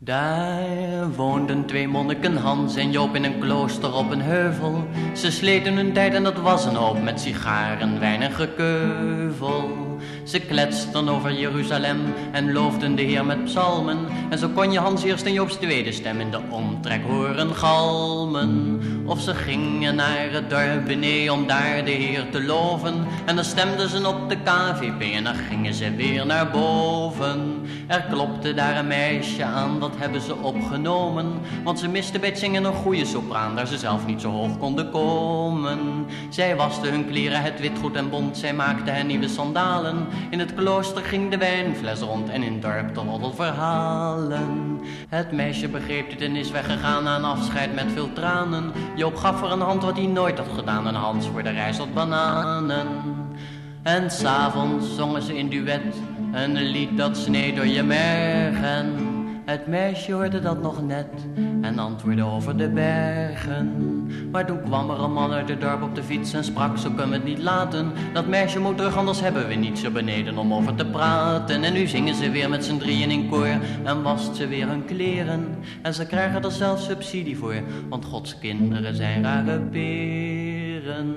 Daar woonden twee monniken Hans en Joop in een klooster op een heuvel. Ze sleten hun tijd en dat was een hoop met sigaren, wijn en gekeuvel. Ze kletsten over Jeruzalem en loofden de Heer met psalmen. En zo kon je Hans eerst en Joop's tweede stem in de omtrek horen galmen. Of ze gingen naar het dorp beneden om daar de Heer te loven. En dan stemden ze op de KVP en dan gingen ze weer naar boven. Er klopte daar een meisje aan, dat hebben ze opgenomen. Want ze misten bij het zingen een goede sopraan, daar ze zelf niet zo hoog konden komen. Zij waste hun kleren, het wit goed en bont, zij maakte hen nieuwe sandalen. In het klooster ging de wijnfles rond en in het dorp de verhalen. Het meisje begreep dit en is weggegaan een afscheid met veel tranen. Joop gaf haar een hand wat hij nooit had gedaan, een Hans voor de reis tot bananen. En s'avonds zongen ze in duet een lied dat sneed door je mergen. Het meisje hoorde dat nog net en antwoordde over de bergen. Maar toen kwam er een man uit het dorp op de fiets en sprak, zo kunnen we het niet laten. Dat meisje moet terug, anders hebben we niet zo beneden om over te praten. En nu zingen ze weer met z'n drieën in koor en wast ze weer hun kleren. En ze krijgen er zelfs subsidie voor, want Gods kinderen zijn rare peren.